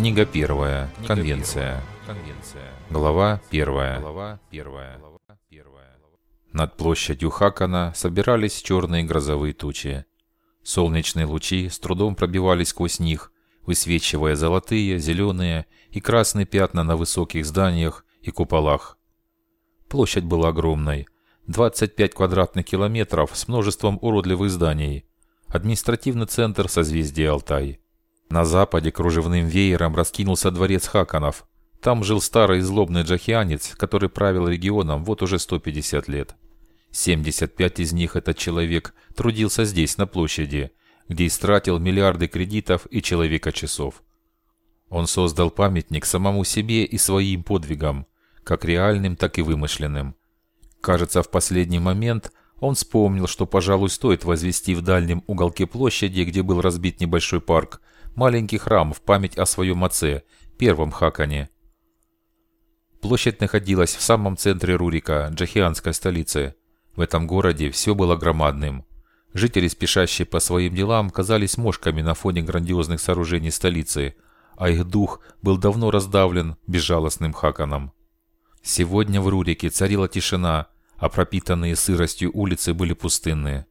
Книга первая. Конвенция. Глава первая. Над площадью Хакана собирались черные грозовые тучи. Солнечные лучи с трудом пробивались сквозь них, высвечивая золотые, зеленые и красные пятна на высоких зданиях и куполах. Площадь была огромной. 25 квадратных километров с множеством уродливых зданий. Административный центр созвездия Алтай. На западе кружевным веером раскинулся дворец Хаканов. Там жил старый злобный джахианец, который правил регионом вот уже 150 лет. 75 из них этот человек трудился здесь, на площади, где истратил миллиарды кредитов и человека часов. Он создал памятник самому себе и своим подвигам, как реальным, так и вымышленным. Кажется, в последний момент он вспомнил, что, пожалуй, стоит возвести в дальнем уголке площади, где был разбит небольшой парк, маленький храм в память о своем отце, первом Хакане. Площадь находилась в самом центре Рурика, джахианской столицы. В этом городе все было громадным. Жители, спешащие по своим делам, казались мошками на фоне грандиозных сооружений столицы, а их дух был давно раздавлен безжалостным Хаканом. Сегодня в Рурике царила тишина, а пропитанные сыростью улицы были пустынные.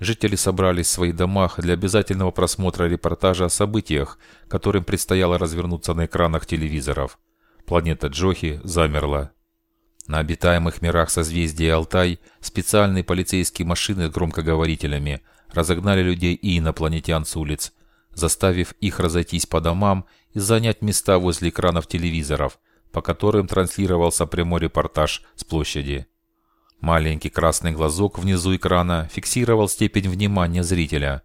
Жители собрались в своих домах для обязательного просмотра репортажа о событиях, которым предстояло развернуться на экранах телевизоров. Планета Джохи замерла. На обитаемых мирах созвездия Алтай специальные полицейские машины с громкоговорителями разогнали людей и инопланетян с улиц, заставив их разойтись по домам и занять места возле экранов телевизоров, по которым транслировался прямой репортаж с площади. Маленький красный глазок внизу экрана фиксировал степень внимания зрителя.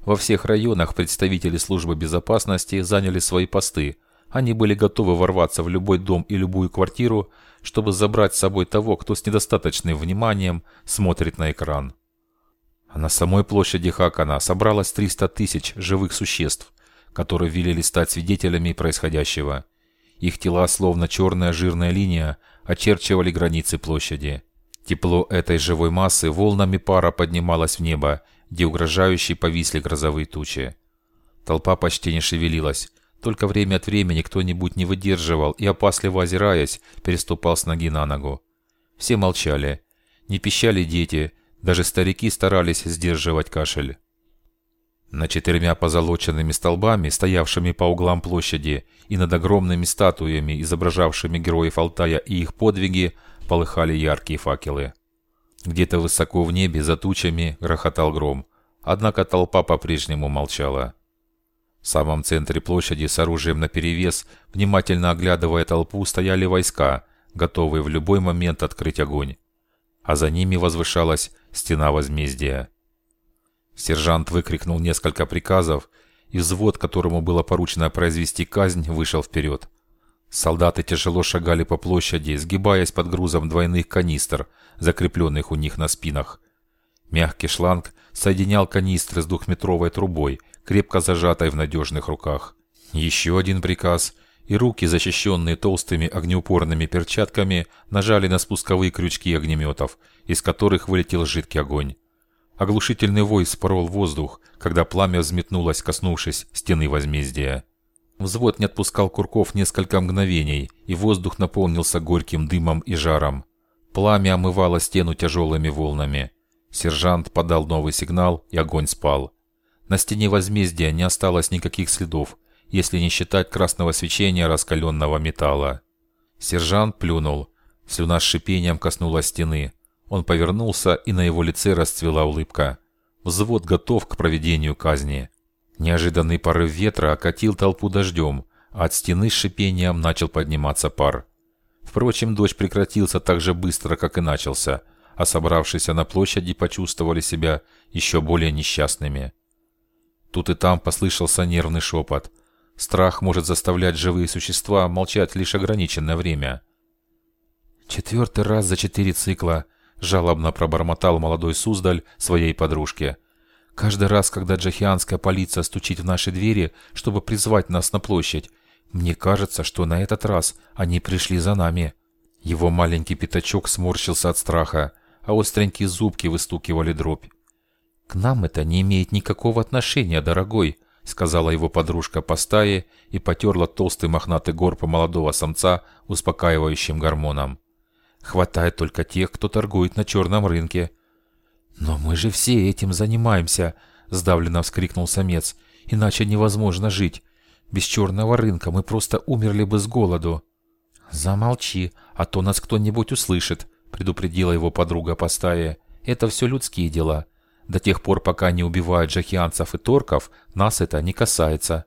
Во всех районах представители службы безопасности заняли свои посты. Они были готовы ворваться в любой дом и любую квартиру, чтобы забрать с собой того, кто с недостаточным вниманием смотрит на экран. А на самой площади Хакана собралось 300 тысяч живых существ, которые велели стать свидетелями происходящего. Их тела, словно черная жирная линия, очерчивали границы площади. Тепло этой живой массы волнами пара поднималось в небо, где угрожающие повисли грозовые тучи. Толпа почти не шевелилась. Только время от времени кто-нибудь не выдерживал и, опасливо озираясь, переступал с ноги на ногу. Все молчали. Не пищали дети, даже старики старались сдерживать кашель. На четырьмя позолоченными столбами, стоявшими по углам площади, и над огромными статуями, изображавшими героев Алтая и их подвиги, полыхали яркие факелы. Где-то высоко в небе за тучами грохотал гром, однако толпа по-прежнему молчала. В самом центре площади с оружием наперевес, внимательно оглядывая толпу, стояли войска, готовые в любой момент открыть огонь. А за ними возвышалась стена возмездия. Сержант выкрикнул несколько приказов, и взвод, которому было поручено произвести казнь, вышел вперед. Солдаты тяжело шагали по площади, сгибаясь под грузом двойных канистр, закрепленных у них на спинах. Мягкий шланг соединял канистры с двухметровой трубой, крепко зажатой в надежных руках. Еще один приказ, и руки, защищенные толстыми огнеупорными перчатками, нажали на спусковые крючки огнеметов, из которых вылетел жидкий огонь. Оглушительный вой спорол воздух, когда пламя взметнулось, коснувшись стены возмездия. Взвод не отпускал курков несколько мгновений, и воздух наполнился горьким дымом и жаром. Пламя омывало стену тяжелыми волнами. Сержант подал новый сигнал, и огонь спал. На стене возмездия не осталось никаких следов, если не считать красного свечения раскаленного металла. Сержант плюнул. Слюна с шипением коснулась стены. Он повернулся, и на его лице расцвела улыбка. Взвод готов к проведению казни. Неожиданный порыв ветра окатил толпу дождем, а от стены с шипением начал подниматься пар. Впрочем, дождь прекратился так же быстро, как и начался, а собравшиеся на площади почувствовали себя еще более несчастными. Тут и там послышался нервный шепот. Страх может заставлять живые существа молчать лишь ограниченное время. «Четвертый раз за четыре цикла», – жалобно пробормотал молодой Суздаль своей подружке – Каждый раз, когда джахианская полиция стучит в наши двери, чтобы призвать нас на площадь, мне кажется, что на этот раз они пришли за нами. Его маленький пятачок сморщился от страха, а остренькие зубки выстукивали дробь. «К нам это не имеет никакого отношения, дорогой», — сказала его подружка по стае и потерла толстый мохнатый горб молодого самца успокаивающим гормоном. «Хватает только тех, кто торгует на черном рынке». «Но мы же все этим занимаемся», – сдавленно вскрикнул самец. «Иначе невозможно жить. Без черного рынка мы просто умерли бы с голоду». «Замолчи, а то нас кто-нибудь услышит», – предупредила его подруга по стае. «Это все людские дела. До тех пор, пока не убивают джахианцев и торков, нас это не касается.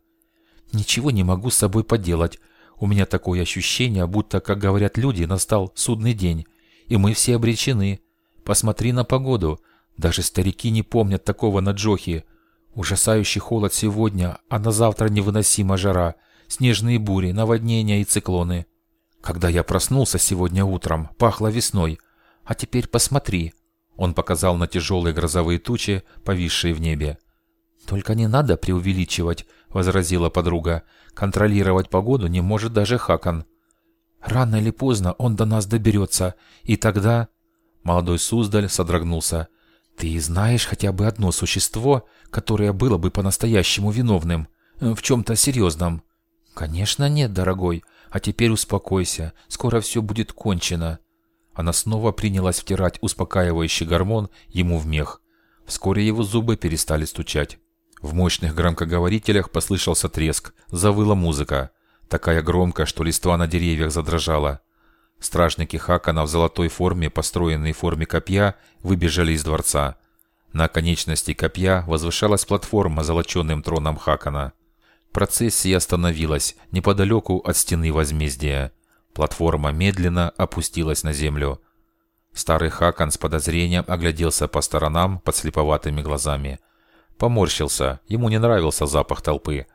Ничего не могу с собой поделать. У меня такое ощущение, будто, как говорят люди, настал судный день. И мы все обречены. Посмотри на погоду. Даже старики не помнят такого на Джохи. Ужасающий холод сегодня, а на завтра невыносима жара. Снежные бури, наводнения и циклоны. Когда я проснулся сегодня утром, пахло весной. А теперь посмотри, он показал на тяжелые грозовые тучи, повисшие в небе. «Только не надо преувеличивать», — возразила подруга. «Контролировать погоду не может даже Хакан». «Рано или поздно он до нас доберется, и тогда...» Молодой Суздаль содрогнулся. «Ты знаешь хотя бы одно существо, которое было бы по-настоящему виновным? В чем-то серьезном?» «Конечно нет, дорогой. А теперь успокойся. Скоро все будет кончено». Она снова принялась втирать успокаивающий гормон ему в мех. Вскоре его зубы перестали стучать. В мощных громкоговорителях послышался треск, завыла музыка, такая громкая, что листва на деревьях задрожала. Стражники Хакана в золотой форме, построенной в форме копья, выбежали из дворца. На конечности копья возвышалась платформа с золоченным троном Хакана. Процессия остановилась неподалеку от стены возмездия. Платформа медленно опустилась на землю. Старый Хакан с подозрением огляделся по сторонам под слеповатыми глазами. Поморщился, ему не нравился запах толпы.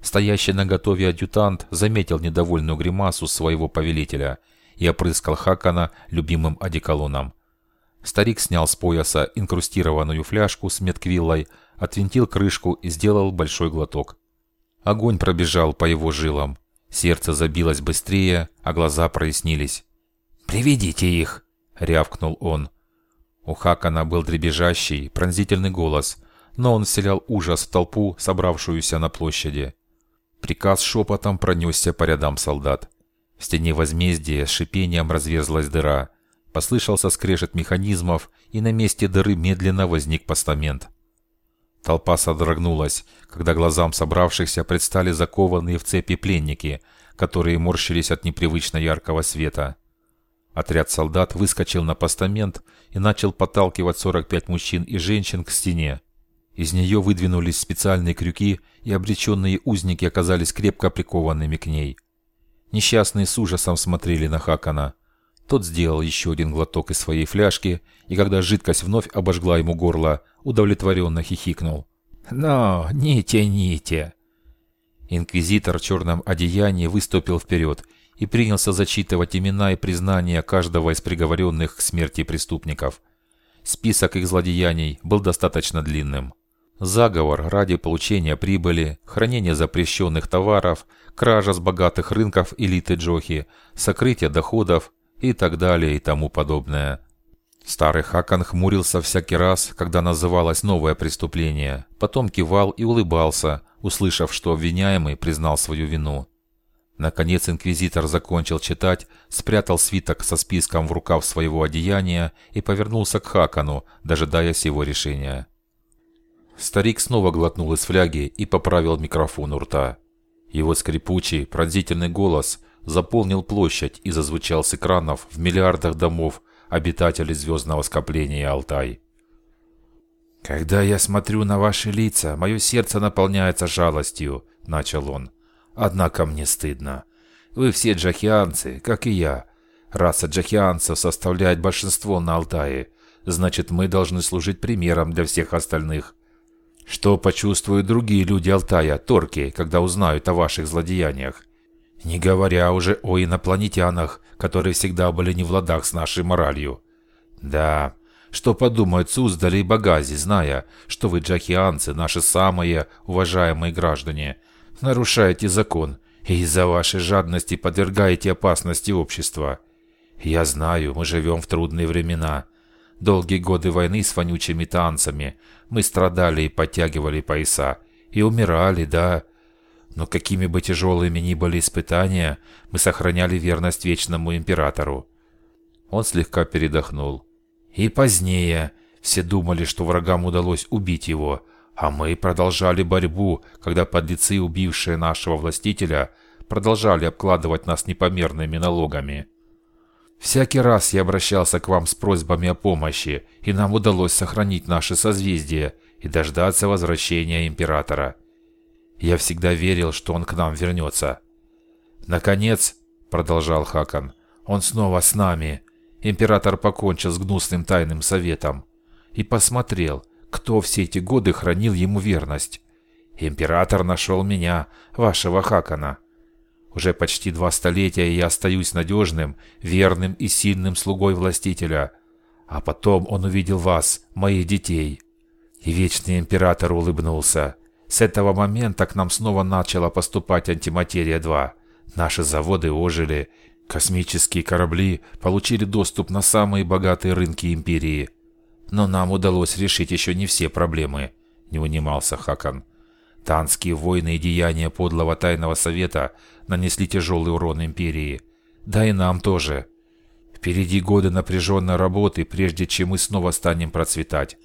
Стоящий на готове адъютант заметил недовольную гримасу своего повелителя и опрыскал Хакана любимым одеколоном. Старик снял с пояса инкрустированную фляжку с медквиллой, отвинтил крышку и сделал большой глоток. Огонь пробежал по его жилам. Сердце забилось быстрее, а глаза прояснились. «Приведите их!» — рявкнул он. У Хакана был дребезжащий, пронзительный голос, но он вселял ужас в толпу, собравшуюся на площади. Приказ шепотом пронесся по рядам солдат. Стене возмездия с шипением разверзлась дыра. Послышался скрежет механизмов, и на месте дыры медленно возник постамент. Толпа содрогнулась, когда глазам собравшихся предстали закованные в цепи пленники, которые морщились от непривычно яркого света. Отряд солдат выскочил на постамент и начал подталкивать 45 мужчин и женщин к стене. Из нее выдвинулись специальные крюки, и обреченные узники оказались крепко прикованными к ней. Несчастные с ужасом смотрели на Хакана. Тот сделал еще один глоток из своей фляжки, и когда жидкость вновь обожгла ему горло, удовлетворенно хихикнул. «Но не тяните!» Инквизитор в черном одеянии выступил вперед и принялся зачитывать имена и признания каждого из приговоренных к смерти преступников. Список их злодеяний был достаточно длинным. Заговор ради получения прибыли, хранение запрещенных товаров, кража с богатых рынков элиты Джохи, сокрытие доходов, и так далее и тому подобное. Старый Хакан хмурился всякий раз, когда называлось новое преступление, потом кивал и улыбался, услышав, что обвиняемый признал свою вину. Наконец инквизитор закончил читать, спрятал свиток со списком в рукав своего одеяния и повернулся к Хакану, дожидаясь его решения. Старик снова глотнул из фляги и поправил микрофон у рта. Его скрипучий, пронзительный голос заполнил площадь и зазвучал с экранов в миллиардах домов обитателей звездного скопления Алтай. «Когда я смотрю на ваши лица, мое сердце наполняется жалостью», — начал он. «Однако мне стыдно. Вы все джахианцы, как и я. Раса джахианцев составляет большинство на Алтае. Значит, мы должны служить примером для всех остальных. Что почувствуют другие люди Алтая, торки, когда узнают о ваших злодеяниях? Не говоря уже о инопланетянах, которые всегда были не в ладах с нашей моралью. Да, что подумают Суздали и Багази, зная, что вы, джахианцы, наши самые уважаемые граждане, нарушаете закон и из-за вашей жадности подвергаете опасности общества. Я знаю, мы живем в трудные времена. Долгие годы войны с вонючими танцами мы страдали и подтягивали пояса, И умирали, да. Но какими бы тяжелыми ни были испытания, мы сохраняли верность Вечному Императору. Он слегка передохнул. И позднее все думали, что врагам удалось убить его, а мы продолжали борьбу, когда подлецы, убившие нашего властителя, продолжали обкладывать нас непомерными налогами. Всякий раз я обращался к вам с просьбами о помощи, и нам удалось сохранить наше созвездие и дождаться возвращения Императора. Я всегда верил, что он к нам вернется. Наконец, продолжал Хакан, он снова с нами. Император покончил с гнусным тайным советом и посмотрел, кто все эти годы хранил ему верность. Император нашел меня, вашего Хакана. Уже почти два столетия я остаюсь надежным, верным и сильным слугой властителя. А потом он увидел вас, моих детей. И Вечный Император улыбнулся. С этого момента к нам снова начала поступать антиматерия-2. Наши заводы ожили. Космические корабли получили доступ на самые богатые рынки Империи. Но нам удалось решить еще не все проблемы, не унимался Хакан. Танские войны и деяния подлого тайного совета нанесли тяжелый урон империи. Да и нам тоже. Впереди годы напряженной работы, прежде чем мы снова станем процветать.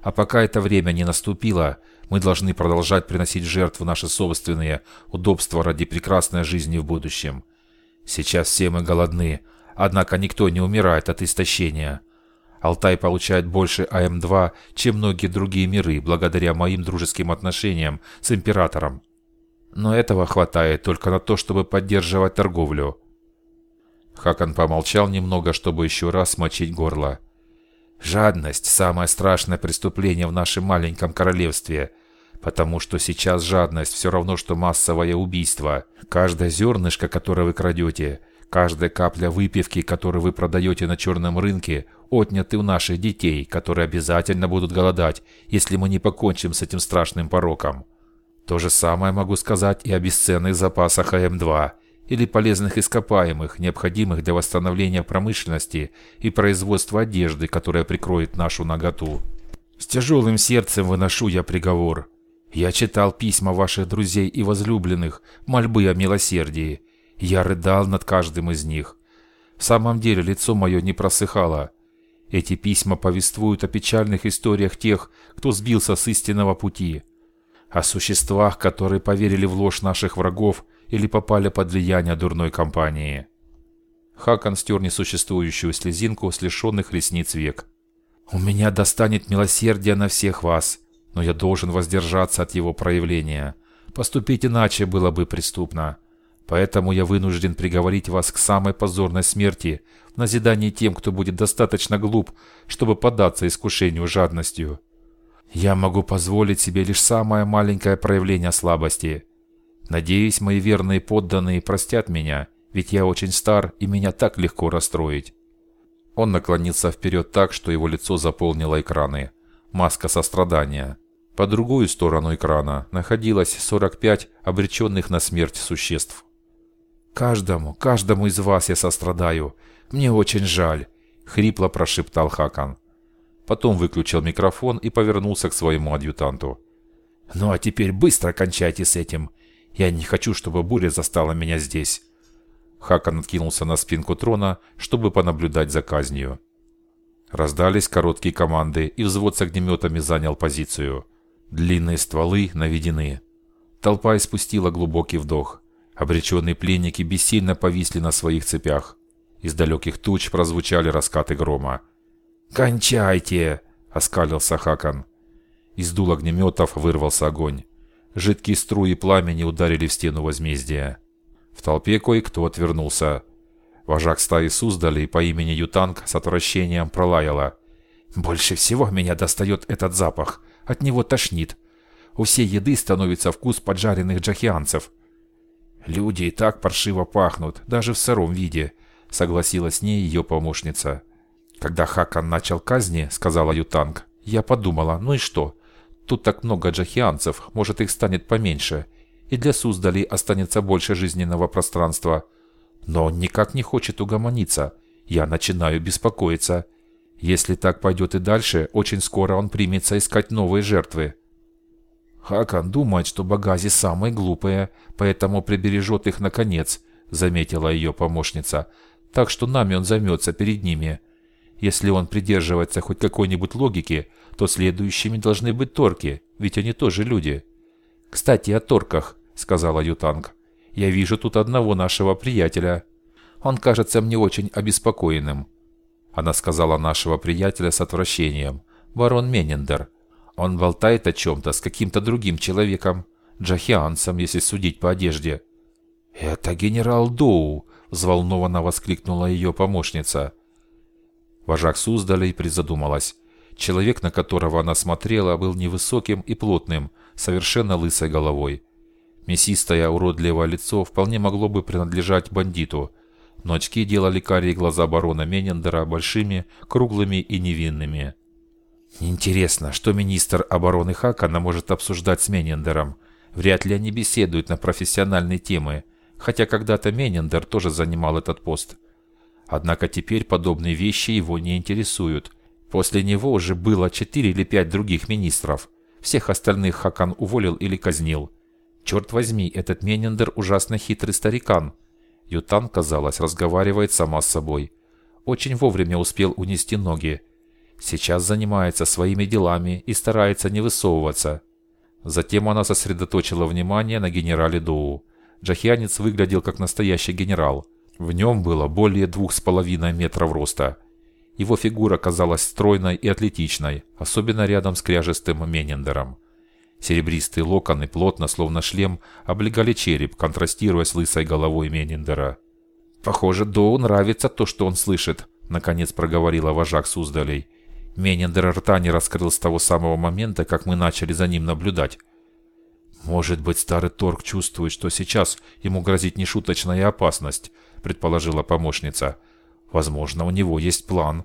А пока это время не наступило, мы должны продолжать приносить жертву наши собственные удобства ради прекрасной жизни в будущем. Сейчас все мы голодны, однако никто не умирает от истощения. Алтай получает больше АМ-2, чем многие другие миры, благодаря моим дружеским отношениям с Императором. Но этого хватает только на то, чтобы поддерживать торговлю. Хакан помолчал немного, чтобы еще раз смочить горло. Жадность – самое страшное преступление в нашем маленьком королевстве, потому что сейчас жадность все равно, что массовое убийство. Каждое зернышко, которое вы крадете – Каждая капля выпивки, которую вы продаете на черном рынке, отняты у наших детей, которые обязательно будут голодать, если мы не покончим с этим страшным пороком. То же самое могу сказать и о бесценных запасах АМ-2 или полезных ископаемых, необходимых для восстановления промышленности и производства одежды, которая прикроет нашу наготу. С тяжелым сердцем выношу я приговор. Я читал письма ваших друзей и возлюбленных, мольбы о милосердии, я рыдал над каждым из них. В самом деле лицо мое не просыхало. Эти письма повествуют о печальных историях тех, кто сбился с истинного пути. О существах, которые поверили в ложь наших врагов или попали под влияние дурной компании. Хакан стер несуществующую слезинку с лишенных ресниц век. «У меня достанет милосердие на всех вас, но я должен воздержаться от его проявления. Поступить иначе было бы преступно. Поэтому я вынужден приговорить вас к самой позорной смерти в назидании тем, кто будет достаточно глуп, чтобы поддаться искушению жадностью. Я могу позволить себе лишь самое маленькое проявление слабости. Надеюсь, мои верные подданные простят меня, ведь я очень стар и меня так легко расстроить. Он наклонился вперед так, что его лицо заполнило экраны. Маска сострадания. По другую сторону экрана находилось 45 обреченных на смерть существ. «Каждому, каждому из вас я сострадаю. Мне очень жаль», — хрипло прошептал Хакан. Потом выключил микрофон и повернулся к своему адъютанту. «Ну а теперь быстро кончайте с этим. Я не хочу, чтобы буря застала меня здесь». Хакан откинулся на спинку трона, чтобы понаблюдать за казнью. Раздались короткие команды, и взвод с огнеметами занял позицию. Длинные стволы наведены. Толпа испустила глубокий вдох. Обреченные пленники бессильно повисли на своих цепях. Из далеких туч прозвучали раскаты грома. «Кончайте!» – оскалился Хакан. Из дул огнеметов вырвался огонь. Жидкие струи пламени ударили в стену возмездия. В толпе кое-кто отвернулся. Вожак стаи Суздали по имени Ютанг с отвращением пролаяла. «Больше всего меня достает этот запах. От него тошнит. У всей еды становится вкус поджаренных джахианцев. «Люди и так паршиво пахнут, даже в сыром виде», — согласилась с ней ее помощница. «Когда Хакан начал казни, — сказала Ютанг, — я подумала, ну и что? Тут так много джахианцев, может их станет поменьше, и для Суздали останется больше жизненного пространства. Но он никак не хочет угомониться. Я начинаю беспокоиться. Если так пойдет и дальше, очень скоро он примется искать новые жертвы». Хакан думает, что Багази самые глупые, поэтому прибережет их наконец, заметила ее помощница. Так что нами он займется перед ними. Если он придерживается хоть какой-нибудь логики, то следующими должны быть торки, ведь они тоже люди. «Кстати, о торках», — сказала Ютанг. «Я вижу тут одного нашего приятеля. Он кажется мне очень обеспокоенным». Она сказала нашего приятеля с отвращением. «Барон Менендер. Он болтает о чем-то с каким-то другим человеком. Джахианцем, если судить по одежде». «Это генерал Доу!» – взволнованно воскликнула ее помощница. Вожак Суздалей призадумалась. Человек, на которого она смотрела, был невысоким и плотным, совершенно лысой головой. Мясистое уродливое лицо вполне могло бы принадлежать бандиту, но очки делали карие глаза барона Менендера большими, круглыми и невинными. Интересно, что министр обороны Хакана может обсуждать с Менендером? Вряд ли они беседуют на профессиональные темы, хотя когда-то Менендер тоже занимал этот пост. Однако теперь подобные вещи его не интересуют. После него уже было четыре или пять других министров. Всех остальных Хакан уволил или казнил. Черт возьми, этот Менендер ужасно хитрый старикан. Ютан, казалось, разговаривает сама с собой. Очень вовремя успел унести ноги. Сейчас занимается своими делами и старается не высовываться. Затем она сосредоточила внимание на генерале Доу. Джахианец выглядел как настоящий генерал. В нем было более двух с половиной метров роста. Его фигура казалась стройной и атлетичной, особенно рядом с кряжестым Менендером. Серебристые локоны, плотно, словно шлем, облегали череп, контрастируя с лысой головой Менендера. «Похоже, Доу нравится то, что он слышит», — наконец проговорила вожак Суздалей. Менендер рта не раскрыл с того самого момента, как мы начали за ним наблюдать. «Может быть, старый торг чувствует, что сейчас ему грозит нешуточная опасность», — предположила помощница. «Возможно, у него есть план.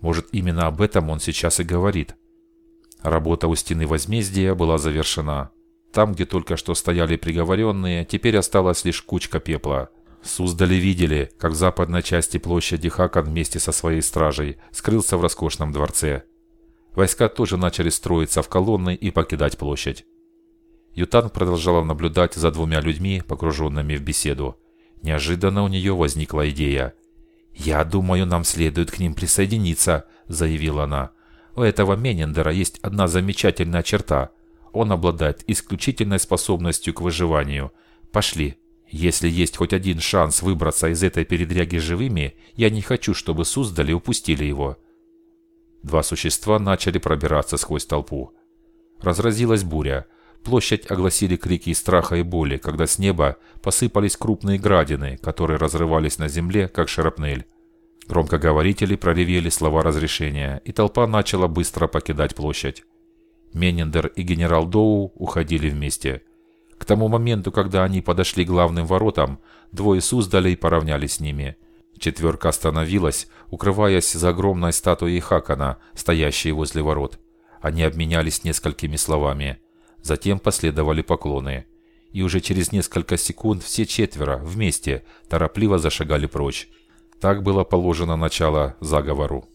Может, именно об этом он сейчас и говорит». Работа у стены возмездия была завершена. Там, где только что стояли приговоренные, теперь осталась лишь кучка пепла. Суздали видели, как в западной части площади Хакан вместе со своей стражей скрылся в роскошном дворце. Войска тоже начали строиться в колонны и покидать площадь. Ютан продолжала наблюдать за двумя людьми, погруженными в беседу. Неожиданно у нее возникла идея. «Я думаю, нам следует к ним присоединиться», – заявила она. «У этого Менендера есть одна замечательная черта. Он обладает исключительной способностью к выживанию. Пошли». Если есть хоть один шанс выбраться из этой передряги живыми, я не хочу, чтобы Суздали упустили его. Два существа начали пробираться сквозь толпу. Разразилась буря. Площадь огласили крики страха и боли, когда с неба посыпались крупные градины, которые разрывались на земле, как шарапнель. Громкоговорители проревели слова разрешения, и толпа начала быстро покидать площадь. Менендер и генерал Доу уходили вместе – к тому моменту, когда они подошли к главным воротам, двое Суздалей поравнялись с ними. Четверка остановилась, укрываясь за огромной статуей Хакана, стоящей возле ворот. Они обменялись несколькими словами. Затем последовали поклоны. И уже через несколько секунд все четверо вместе торопливо зашагали прочь. Так было положено начало заговору.